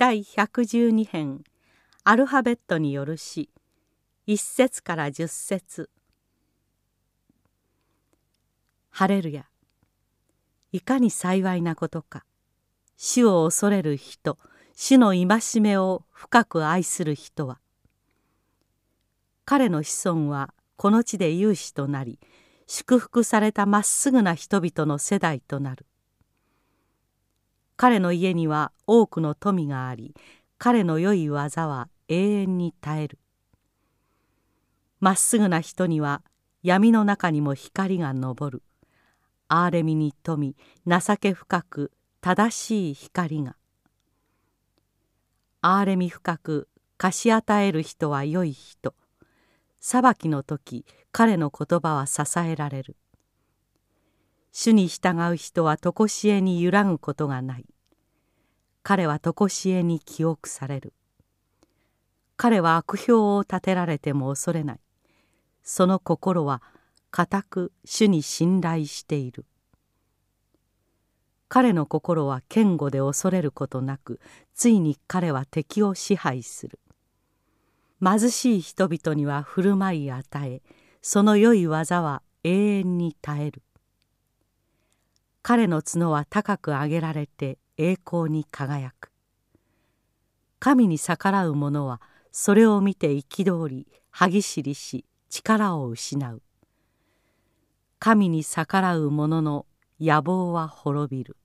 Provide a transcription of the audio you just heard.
第112編アルファベットによる詩1節から10節。ハレルヤいかに幸いなことか主を恐れる人主の戒めを深く愛する人は。彼の子孫はこの地で有志となり祝福されたまっすぐな人々の世代となる。彼の家には多くの富があり彼の良い技は永遠に絶える。まっすぐな人には闇の中にも光が昇る。憐れみに富情け深く正しい光が。憐れみ深く貸し与える人は良い人。裁きの時彼の言葉は支えられる。主に従う人は常しえに揺らぐことがない。彼は常しえに記憶される。彼は悪評を立てられても恐れない。その心は固く主に信頼している。彼の心は堅固で恐れることなくついに彼は敵を支配する。貧しい人々には振る舞い与えその良い技は永遠に絶える。彼の角は高く上げられて栄光に輝く。神に逆らう者はそれを見て憤り歯ぎしりし力を失う。神に逆らう者の野望は滅びる。